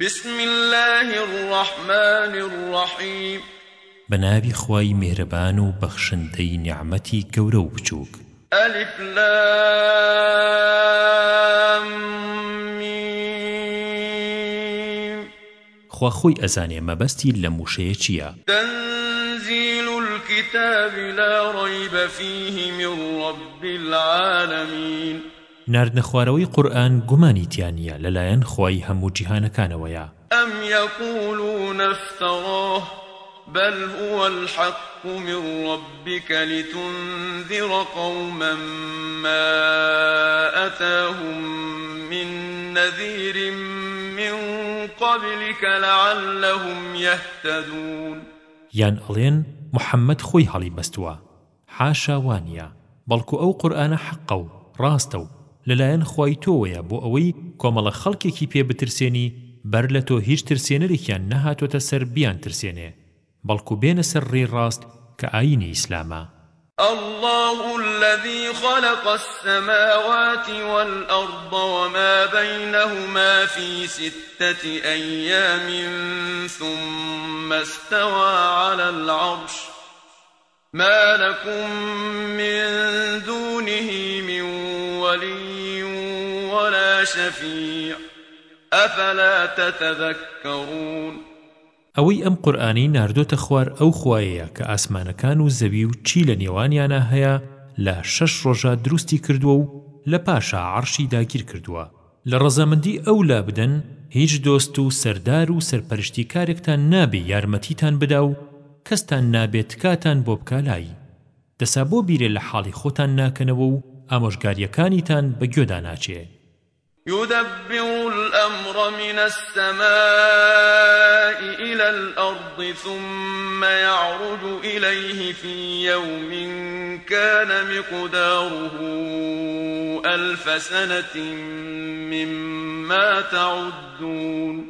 بسم الله الرحمن الرحيم بنابي خواي مهربان وبخشنتي نعمتي كورو بچوك ألف لام ميم خواخوي أزاني مبستي لموشي چيا تنزيل الكتاب لا ريب فيه من رب العالمين ناردنەخوارەوەی قورآن گومانیتیانە لەلایەن خوای هەموو جیهانەکانەوەیە ئەم یەقولون افتراه بل هو الحق من ربك لتنذر قوما ما أتاهم من نذير من قبلك لعلهم يهتدون یان ئەڵێن محەممەد خۆی هەڵی بەستووە حاشا وانە بەڵکو ئەو قورآانە حەقە و ڕاستە و لەلایەن خی تۆوەیە بۆ ئەوەی کۆمەڵە خەڵکێکی پێ بترسێنی بەر لە تۆ هیچ ترسێنەرێکیان نەهاتۆتە سەر بیان ترسێنێ بەڵکو بێنە سەر ڕێڕاست کە ئاینی ئیسلامە الله الذي خلق السماوات والأرض وما بينهما في ستة أيام ثم استوى على العرش ما لكم من دونه من ولي ولا شفيع أفلا تتذكرون ئەوەی ئەم قورآانی ناردۆتە خوار ئەو خوایەیە کە ئاسمانەکان و زەوی و چی لە نێوانیانە هەیە لە شەش ڕۆژە دروستی کردووە و لە پاشا عەرشی داگیر کردووە لە ڕەزەمەندی ئەو لا بدەن هیچ دۆست و سەردار و سەرپەرشتی کارێکتان نابێ یارمەتیتان بدا و کەستان نابێت کاتان بۆ بکالایی دەسا بۆ بیرێ لە حاڵی خۆتان ناکەنەوە و ئامۆژگاریەکانیتان بەگوێدا ناچێت يدبر الأمر من السماء إلى الأرض ثم يعرج إليه في يوم كان مقداره ألف سنة مما تعدون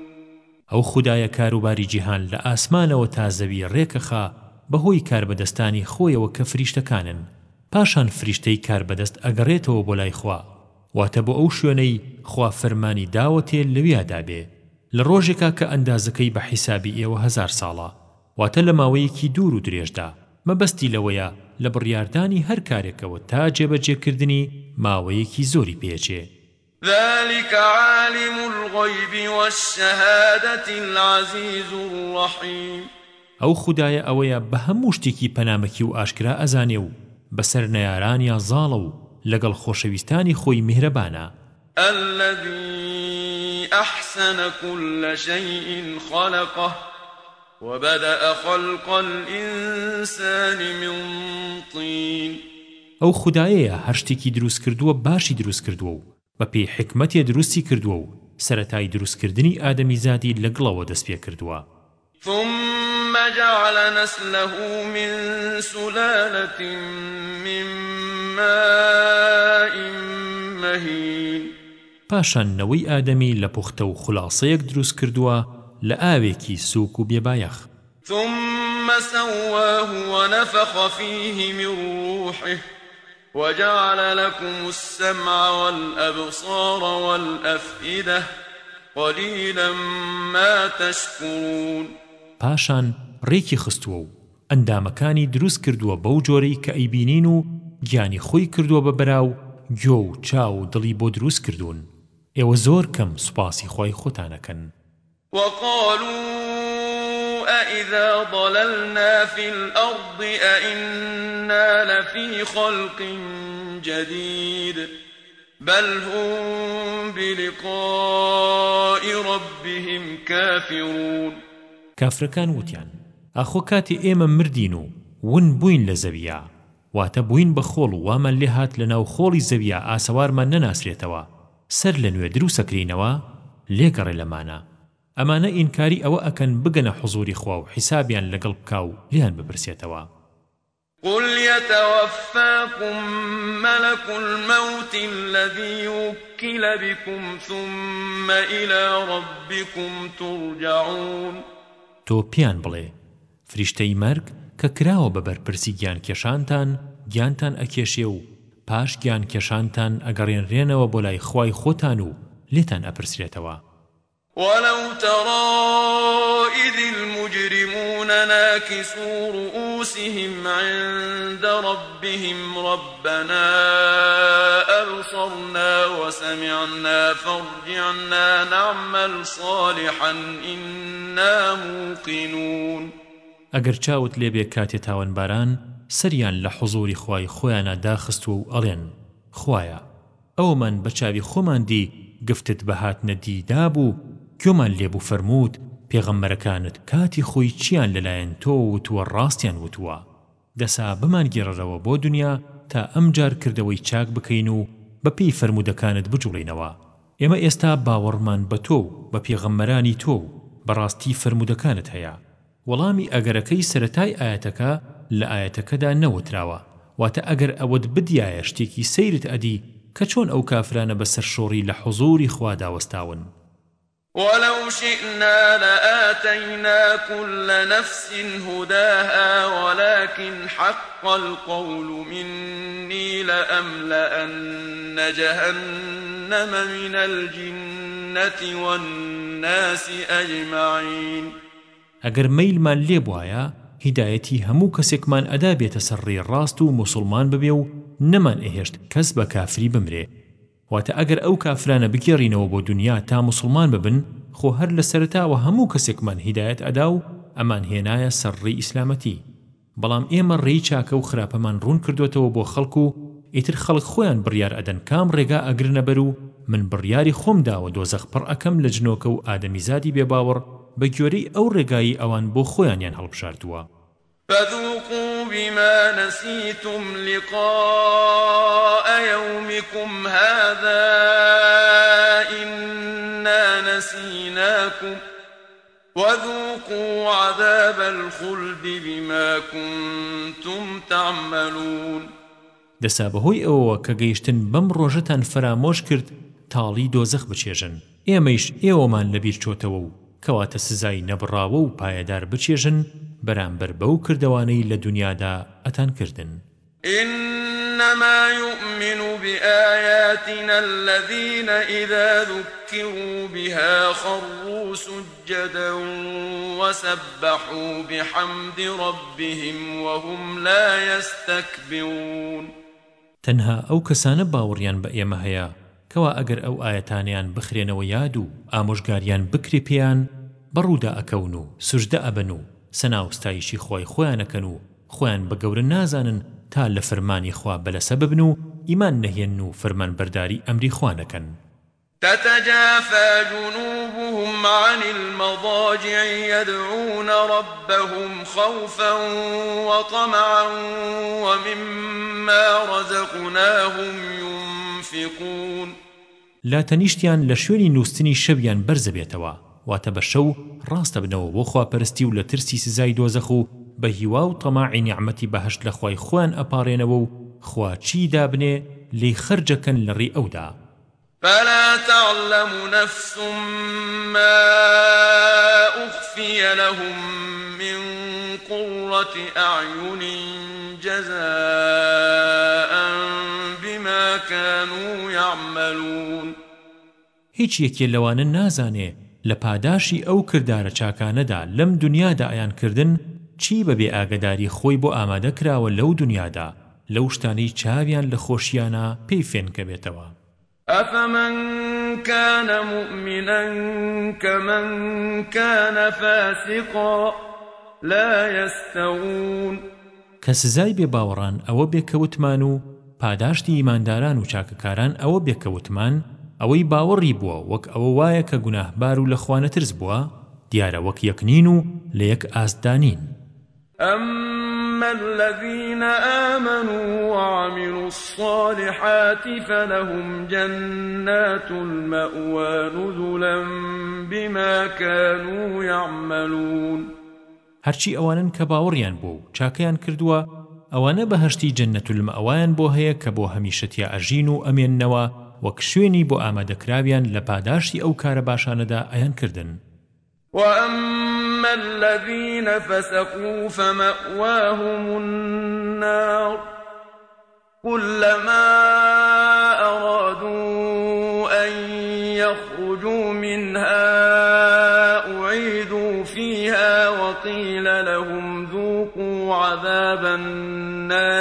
ئەو خدایە کاروباری جیهان لە ئاسمانەوە تازەوی ڕێکەخا بەهۆی کاربەدەستانی خۆیەوە کە فریشتەکانن پاشان فریشتەی کاربەدەست ئەگەڕێتەوە بۆ لای خوا واتە بۆ ئەو شوێنەی خوا فەرمانی داوەتێ لەویادا بێ لە ڕۆژێکا کە ئەندازەکەی بە حیسابی ئێوە هەزار ساڵە واتە لە ماوەیەکی دوور و درێژدا مەبەستی لەوەیە لە بڕیاردانی هەر کارێکەوە تا جێبەجێکردنی ماوەیەکی زۆری پێچێ ذلك عالم الغيب والشهادة العزيز الرحيم ئەو خدایە ئەوەیە بە هەموو شتێکی پەنامەکی و ئاشکرا ئەزانێ و بەسەر نەیاران یا زاڵە و لەگەڵ خۆشەویستانی خۆی میهرەبانە الذي أحسن كل شيء خلقه وبدأ خلق الإنسان من طين ئەو خدایەیە هەشتێکی دروست کردووە باشی دروست کردووە و بە پێی حکمەتێ دروستی کردووە و سەتای دروستکردنی ئادەمی زادی لەگڵەوە دەست پێ کردووە ثم جعل نسله من سلالة من ماء مهين پاشاننەوەی ئادەمی لە پوختە و خلاصەیەک دروست کردووە لە ئاوێکی سووک و بێبایەخ ثم سواه ونفخ فيه من روحه وجعل لكم السمع والأبصار والأفئدة قليلا ما تشكرون پاشان ڕێکی خستووە و ئەندامەکانی دروست کردووە بەو جۆرەی کە ئەیبینین و گیانی خۆی کردووە بە بەراو گۆ و چاو دڵی بۆ دروست کردوون ئێوە زۆر کەم سوپاسی خۆی خۆتانەکەن وقالوا أإذا ضللنا في الأرض أإنا لفي خلق جديد بل هم بلقاء ربهم كافرون كافر كان وتيان أخو كاتي إيما مردينو ون بوين لزبيا واتە بووین بە خۆڵ و وامە لێ هات لە ناو خۆڵی زەویە ئاسەوارمان نەناسرێتەوە سەر لە نوێ دروست سەکرینەوە لێگەڕێ لەمانە ئەمانە ئینکاری ئەوە ئەکەن بگەنە حضوری خوا و حیسابیان لەگەڵ بکاو لیان بپرسێتەوە قل يتوفاكم ملك الموت الذي وكل بكم ثم إلى ربكم ترجعون تو بيان بلي فريشتي مرگ کە کراوە بە بەرپرسی گیان کێشانتان گیانتان ئەکێشێ و پاش گیان کێشانتان ئەگەڕێنرێنەوە بۆ لای خوای خۆتان و لێتان ئەپرسرێتەوە ولو ترى إذ المجرمون ناكسوا رؤوسهم عند ربهم ربنا أبصرنا وسمعنا فارجعنا نعمل صالحا إنا موقنون ئەگەر چاوت لێبێ کاتێ تاوەنباران سەریان لە حزوری خوای خۆیانە داخستووە و ئەڵێن خوایە ئەومان بە چاوی خۆماندی گفتت بەهات نەدیدا بوو کۆمان لێبوو فەرمووت پێغەمبەرەکانت کاتی خۆی چیان لەلایەن تۆ وتوە ڕاستیان وتووە دەسا بمان گێڕەوە بۆ دنیا تا ئەمجار کردەوەی چاک بکەین و بەپی فرمودەکانت بجوڵینەوە ئێمە ئێستا باوەڕمان بە تۆ بە پێغەمبەرانی تۆ بەڕاستی فرمودەکانت هەیە وەڵامی ئەگەرەکەی سەتای ئاەتەکە لە ئاەتەکەدا نەوتراوە واتە ئەگەر ئەوت بدیایە شتێکی سەیرت ئەدی کە چۆن ئەو کافرانە بەسەر شۆڕی لە حوزوری خواداوەستاون ولو شئنا لآتينا كل نفس هداها ولكن حق القول مني لأملأن جهنم من الجنة والناس أجمعين ئەگەر مەیلمان لێ بواە هیدایەتی هەموو کەسێکمان ئەدا بێتە سەرڕێ ڕاست و مسلمان ببێ و نەمان ئەهێشت کەس بە کافری بمرێ واتە ئەگەر ئەو کافرانە بگێڕینەوە بۆ دنیا تا مسلمان ببن خۆ هەر لە سەرتاوە هەموو کەسێکمان هیدایەت ئەدا و ئەمان هێنایە سەرڕێ ئیسلامەتی بەڵام ئێمە ڕێی چاکە و خراپەمان ڕوون کردوێتەوە بۆ خەڵکو و ئیتر خەڵک خۆیان بڕیار ئەدەن کام ڕێگا ئەگرنە بەر و من بڕیاری خۆم داوە دۆزەخ پڕ ئەەکەم لە جنۆکە و ئادەمیزادی بێباوەڕ بە گوێرەی ئەو ڕێگایی ئەوان بۆ خۆیانیان هەڵبشاردووە فذوقوا بما نسيتم لقاء يومكم هذا إنا نسيناكم وذوقوا عذاب الخلد بما كنتم تعملون دەسا بەهۆی ئەوەوە کە گەیشتن بەم ڕۆژەتان فرامۆش کرد تاڵی دۆزەخ بچێژن ئێمەیش ئێوەمان لەبیر چۆتەوە و کەواتە سزای نەبڕاوە و پایەدار بچێژن بەرامبەر بەو کردەوانەی لە دنیادا ئەتان کردن إنما يؤمن بآياتنا الذين إذا ذكروا بها خروا سجدا وسبحوا بحمد ربهم وهم لا يستكبرون تەنها ئەو کەسانە باوەڕیان بە ئێمە هەیە کەوا ئەگەر ئەو ئاەتانیان بخرێنەوە یاد و ئامۆژگاریان بکری پێیان بەڕوودا ئەکەون و سوژدە ئەبن و سەناوستایشی خۆی خۆیانەکەن و خۆیان بە گەورە نازانن تا لە فەرمانی خوا بەلەسە ببن و ئیمان نەهێن و فەرمان بەرداری ئەمری خوانەکەن تتجافى جنوبهم عن المضاجع يدعون ربهم خوفا وطمعا ومما رزقناهم ينفقون ينفقون لا تەنیشتیان لە شوێنی نووسنی شەویان بەرزە بێتەوە واتە بە شەو ڕاستە بنەوە بۆ خواپەرستی و لە ترسی سزای دۆزەخ و بە هیوا و تەماعی نیعمەتی بەهشت لە خوای خوان ئەپارێنەوە و خوا چی دابنێ لی خرجەکەن لە ڕێ ئەودا فلا تعلم نفس ما أخفي لهم من قرة أعين جزاء كانوا يعملون هیچ یەکێ لەوانە نازانێ لە پاداشی ئەو کردارە چاکانەدا لەم دنیادا ئایانکردن چی بەبێ ئاگداری خۆی بۆ ئامادە کراوە لەو دنیادا لەو شتانەی چاویان لە خۆشییانە پێی فێنکە بێتەوە ئەفەمەن كان مؤمنا كمن كان فاسقا لا يستوون کە سزای بێباوەڕان ئەوە بێکەوتمان و پاداشتی ئیمانداران و چاکەکاران ئەوە بێکەوتمان ئەوەی باوەڕی بووە وەک ئەوە وایە کە گوناهبار و لە خوانە ترس بووە دیارە وەک یەکنین و لە یەک ئاسدانین أما الذين آمنوا وعملوا الصالحات فلهم جنات المأوى نزلا بما كانوا يعملون هرچی ئەوانن کە باوەڕیان بوو چاکەیان کردووە ئەوانە بەهشتی جەنەتولمە ئەوان بۆ هەیە کە بۆ هەمیشەتیا ئەژین و ئەمێننەوە وەک شوێنی بۆ ئامادەکراویان لە پاداشی ئەو کارە باشانەدا ئەیان کردن وأما الذين فسقوا فمأواهم النار كلما أرادوا أن يخرجوا منها أعيدوا فيها وقيل لهم ذوقوا عذاب النار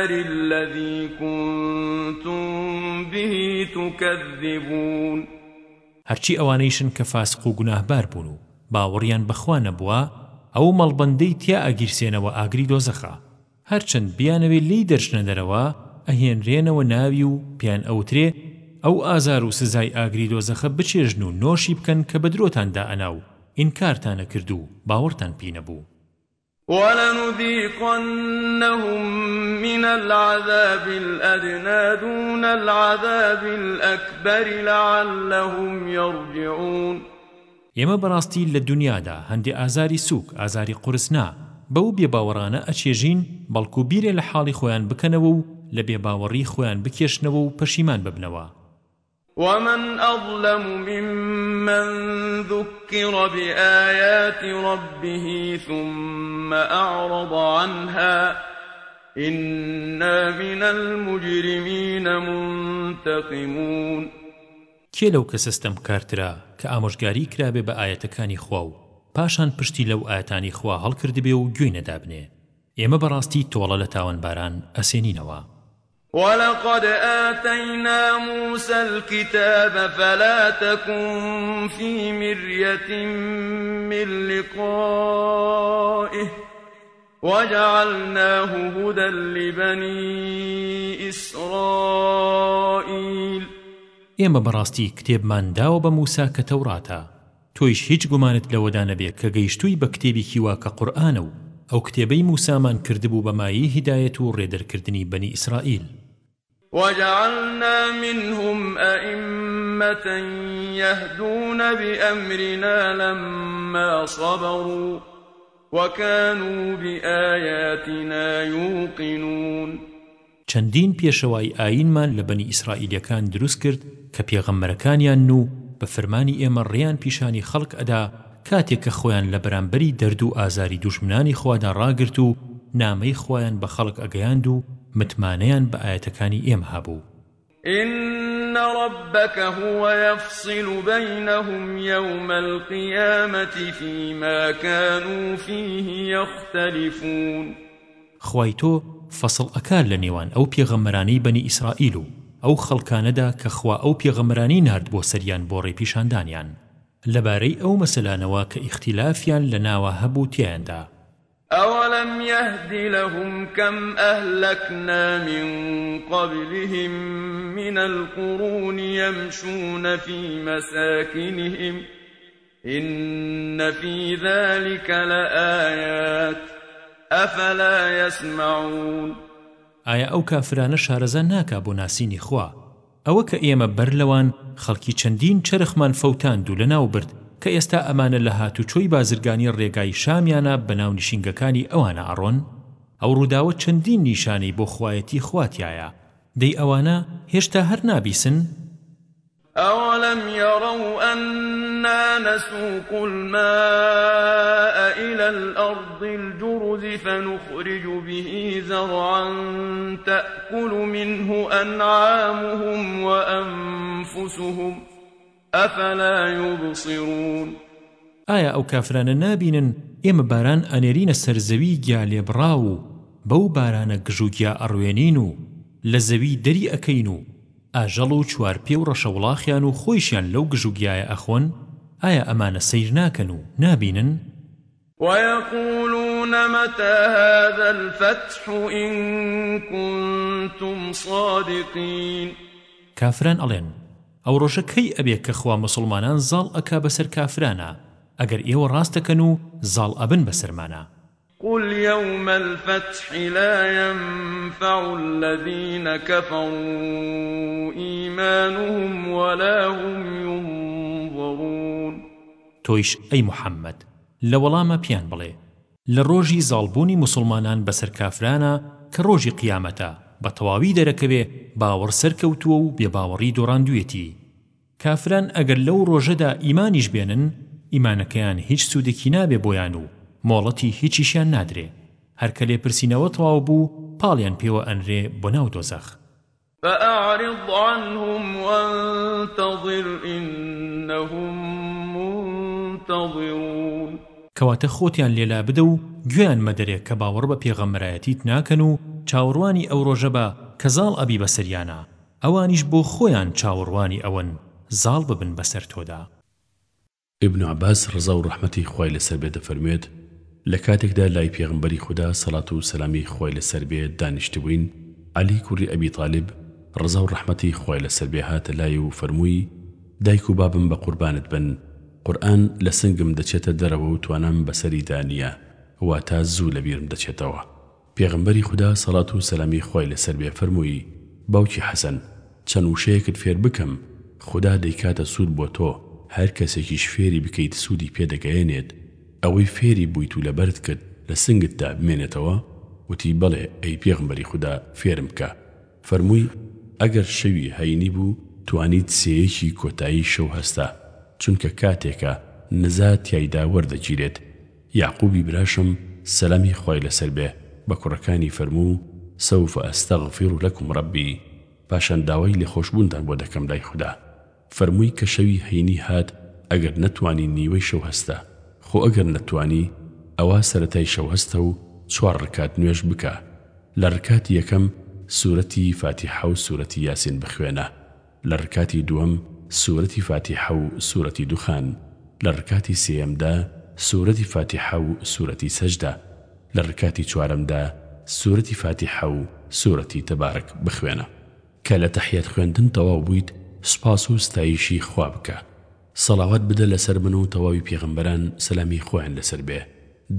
النار الذي كنتم به تكذبون هەرچی ئەوانەیشن کە فاسق و گوناهبار بوون و باوەڕیان بەخوا نەبووە ئەو مەڵبەندەی تیا ئەگیرسێنەوە ئاگری دۆزەخا هەرچەند بیانەوێت لی دەرچنە دەرەوە ئەهێنرێنەوە ناوی و پیان ئەوترێ ئەو ئازار و سزای ئاگری دۆزەخە بچێژن و نۆشی بکەن کە بە درۆتاندا ئەناو ئینکارتانە کرد و باوەڕتان پینەبوو ولنذيقنهم من العذاب الأدنى دون العذاب الأكبر لعلهم يرجعون ئێمە بەڕاستی لە دنیادا هەندی ئازاری سوک ئازاری قورسنا بەو بێباوەڕانە ئەچێژین بەڵکو بیرێ لە حاڵی خۆیان بکەنەوە و لە بێباوەڕی خۆیان بکێشنەوە و پەشیمان ببنەوە ومن أظلم ممن ذكر بآيات ربه ثم أعرض عنها إنا من المجرمين منتقمون کێ لەو کەسەستەم کارترا کە ئامۆژگاری کرابێ بە ئاەتەکانی خوا و پاشان پشتی لەو ئاەتانی خوا هەڵکردبێ و گوێی نەدابنێ ئێمە بەڕاستی تۆڵە لە تاوانباران ئەسێنینەوە ولقد آتينا موسى الكتاب فلا تكن في مرية من لقائه وجعلناه هدى لبني إسرائيل ئێمە بەڕاستی کتێبمان داوە بە موسا کە تەوراتە تۆیش هیچ گومانت لەوەدا نەبێت کە گەیشتووی بە کتێبێکی وا کە قورآانە و ئەو کتێبەی موسامان کردبوو بەمایی هیدایەت و ڕێدەرکردنی بەنی ئیسرائیل وجعلنا منهم أئمة يهدون بأمرنا لما صبروا وكانوا بآياتنا يوقنون چەندین پێشەوای ئاینمان لە بەنی ئیسرائیلەکان دروست کرد کە پێغەممەرەکانیان و بە فەرمانی ئێمە ڕێیان پیشانی خەڵک ئەدا کاتێک کە خۆیان لە بەرامبەری دەرد و ئازاری دوشمنانی خوادا ڕاگرت و نامەی خۆیان بە خەڵک ئەگەیاند و متمانەیان بە ئاەتەکانی ئێمە هەبوو إن ربك هو يفصل بينهم يوم القيامة فيما كانوا فيه يختلفون خوايتو فصل أكال لنيوان أو بيغمراني بني إسرائيل أو خلقاندا كخوا أو بيغمراني نارد بو سريان بوري بيشاندانيان لەبارەی ئەو مەسەلانەوە کە ئیختیلافیان لە ناوە هەبوو تیاندا أولم يهد لهم كم أهلكنا من قبلهم من القرون يمشون في مساكنهم إن في ذلك لآيات أفلا يسمعون آية أو كافران شارزان ناكا بناسيني خوا ئەوە کە ئێمە بەر لەوان خەڵکی چەندین چرخمان فەوتان دوو لەناو برد کە ئێستا ئەمانە لە هاتوچۆی بازرگانی ڕێگای شامیانە بەناو نشینگەکانی ئەوانە ئەڕۆن ئەو ڕووداوە چەندین نیشانەی بۆ خوایەتی خواتیایە دەی ئەوانە هێشتا هەر نابیسن ئەوەلم یاڕە و ئەن إنا نسوق الماء إلى الأرض الجرز فنخرج به زرعا تأكل منه أنعامهم وأنفسهم أفلا يبصرون ئایا ئەو کافرانە نابینن ئێمە باران ئەنێرینە سەرزەوی گیا لێبڕا و بەو بارانە گژوگیا ئەڕوێنین و لە زەوی دەری ئەەکەین و ئاژەڵ و چوارپێ و ڕەشەوڵاخیان و خۆیشیان لەو گژوگیایە ئەخۆن ئایا ئەمانە سیر ناکەن و نابینن ويقولون متى هذا الفتح إن كنتم صادقين كافران ألين أو رشكي أبيك كخوا مسلمانان زال أكا بسر كافرانا أجر إيو راستكنو زال أبن بسرمانا قل يوم الفتح لا ينفع الذين كفروا إيمانهم ولا هم ينظرون تۆیش ئەی محەممەد لە وەڵامە پیان بڵێ لە ڕۆژی زاڵبوونی مسلمانان بەسەر کافرانە کە ڕۆژی قیامەتە بە تەواوی دەرەکەوێ باوەڕ سەرکەوتووە و بێباوەڕی دۆڕاندوێتی کافران ئەگەر لەو ڕۆژەدا ئیمانیش بێنن ئیمانەکەیان هیچ سوودێکی نابێ بۆیان و مۆڵەتی هیچیشیان نادرێ هەرکە لێپرسینەوە تەواو بوو پاڵیان پێوە ئەنرێ بۆ ناو دۆزەخ فأعرض عنهم کەواتە خۆتیان لێلا بدە و گوێیان مەدەرێک کە باوەڕ بە پێغەمبەرایەتیت ناکەن و چاوەڕوانی ئەو ڕۆژە بە کەزاڵ ئەبی بەسەریانە ئەوانیش بۆ خۆیان چاوەڕوانی ئەوەن زاڵ ببن بەسەر تۆدا ابن عباس ڕزا و ڕحمەتی خۆی لەسەر بێ دەفەرمێت لە کاتێکدا لای پێغمبەری خوددا سەڵات و سەلامی خۆی لەسەر بێ دانیشتبووین علی کوڕی ئەبی طالب ڕزا و ڕحمەتی خۆی لەسەر بێ هاتە لای و فەرمووی دایک و بابم بە قوربانت بن قورآن لە سنگم دەچێتە دەرەوە و توانم بەسەری دانیە واتە زوو لە بیرم دەچێتەوە پێغمبەری خدا سەڵات و سەلامی خۆی لەسەر بێ فەرمووی باوکی حەسەن چەند وشەیەکت فێر بکەم خدا دەیکاتە سوود بۆ تۆ هەر کەسێکیش فێری بکەیت سوودی پێدەگەیەنێت ئەوەی فێری بوویت و لەبەرت کرد لە سنگتدا بمێنێتەوە وتی بەڵێ ئەی پێغمبەری خدا فێرم بکە فەرمووی ئەگەر شەوی هەینی بوو توانیت سەیەکی کۆتایی شەو هەستا چونکە کاتێکە نزات تایدا وەردەگیرێت یعقوبی براشم سەلامی خۆی لەسەر بێ بە کوڕەکانی فەرموو سەوف ئەستەغفیر و لەکم ڕەبی پاشان داوای لێخۆشبووندان بۆ دەکەم لای خوددا فەرمووی کە شەوی هەینی هات ئەگەر نەتوانی نیوەی شەو هەستە خۆ ئەگەر نەتوانی ئەوە سەتای شەو هەستە و چوار ڕکات نوێش بکە لە ڕکاتی یەکەم سوورەتی فاتیحە و سوورەتی یاسین بخوێنە لە ڕکاتی دووەم سوورەتی فاتیحە و سوورەتی دوخان لە ڕکاتی سێمدا سوورەتی فاتیحە و سوورەتی سەجدا لە ڕکاتی چوارەمدا سوورەتی فاتیحە و سوورەتی تەبارەک بخوێنە کە لە تەحیەت خوێندن تەواو بوویت سپاس و ستایشی خوا بکە سەڵاوات بدە لەسەر من و تەواوی پێغمبەران سەلامی خۆیان لەسەر بێ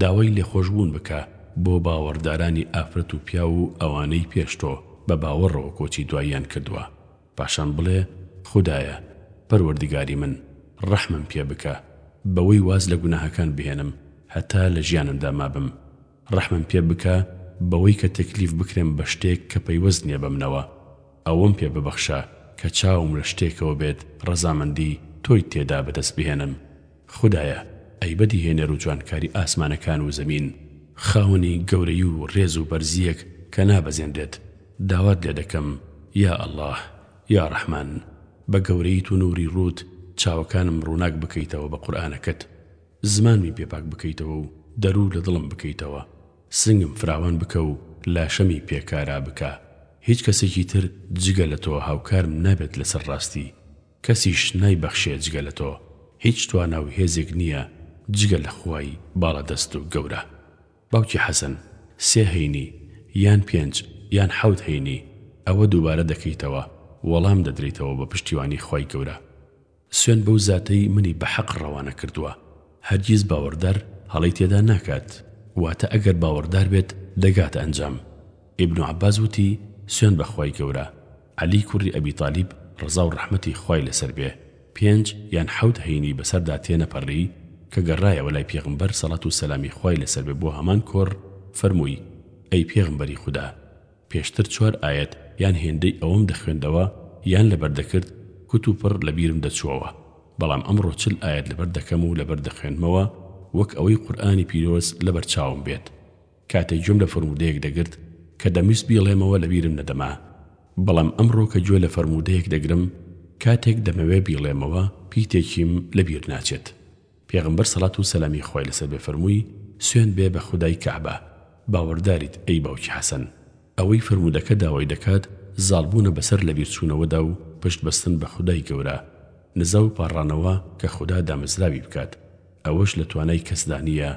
داوای لێخۆشبوون بکە بۆ باوەڕدارانی ئافرەت و پیا و ئەوانەی پێشتۆ بە باوەڕەوە کۆچی دواییان کردووە پاشان بڵێ خدایە پەروەردیگاری من ڕەحمم پێ بکە بەوەی واز لە گوناهەکان بهێنم هەتا لە ژیانمدا مابم ڕەحمم پێ بکە بەوەی کە تەکلیف بکرێم بە شتێک کە پەیوەست نییە بەمنەوە ئەوەم پێ ببەخشە کە چاوم لە شتێکەوە بێت ڕەزامەندی تۆی تێدا بەدەست بهێنم خدایە ئەیبەدی هێنەر و جوانکاری ئاسمانەکان و زەمین خاونی گەورەی و ڕێز و بەرزیەک کە نابەزێندێت داوات لێ دەکەم یا ئەله یا ڕەحمان بە گەورەیت و نووری ڕوت چاوەکانم ڕووناک بکەیتەوە بە قورآانەکەت زمانمی پێپاک بکەیتەوە و دەرو لە دڵم بکەیتەوە سنگم فراوان بکە و لاشەمی پێکارا بکە هیچ کەسێکی تر جگە لە تۆ هاوکارم نابێت لەسەر ڕاستی کەسیش نایبەخشێ جگە لە تۆ هیچ تواناو هێزێک نییە جگە لە خوای باڵە دەست و گەورە باوکی حەسەن سێ هەینی یان پێنج یان حەوت هەینی ئەوە دووبارە دەکەیتەوە وەڵام دەدرێتەوە بە پشتیوانی خی گەورە سوێن بەو زاتەی منی بە حەق ڕەوانە کردووە هەرگیز باوەڕدار هەڵی تێدا ناکات واتە ئەگەر باوەڕدار بێت دەگاتە ئەنجام ئیبن عباز وتی سوێن بە خی گەورە علی کوڕی ئەبی تاالب ڕزا و ڕحمەتی خی لەسەر بێ پێنج یان حەوت هەینی بەسەردا تێنەپەڕی کە گەڕایەوە لای پێغمبەر سەڵات و سەلامی خی لەسەر بێ بۆ هەمان کۆڕ فەرمووی ئەی پێغمبەری خوددا پێشتر چوار ئاەت یان هێندەی ئەوم دەخوێندەوە یان لەبەر دەکرد کوت و پڕ لە بیرم دەچووەوە بەڵام ئەمڕۆ چل ئاەت لەبەر دەکەم و لەبەر دەخوێنمەوە وەک ئەوەی قورآانی پیرۆز لەبەر چاوم بێت کاتێک جۆم لە فرمودەیەک دەگرت کە دەمیست بیڵێمەوە لە بیرم نەدەما بەڵام ئەمڕۆ کە گوێ لە فرمودەیەک دەگرم کاتێک دەمەوێ بیڵێمەوە پیتێکیم لە بیر ناچێت پێغمبەر سەڵات و سەلامی خۆی لەسەر بێفەرمووی سوێن بێ بە خودای کعبە باوەڕداریت ئەی باوکی حەسەن ئەوەی فرمودەکە داوای دەکات زالبوونە بەسەر لە بیرچوونەوەدا و پشت بەستن بە خودای گەورە نزە و پاڕانەوە کە خوددا دامەزراوی بکات ئەوەش لە توانای کەسدانیە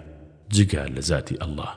جگە لە ذاتی ئەلله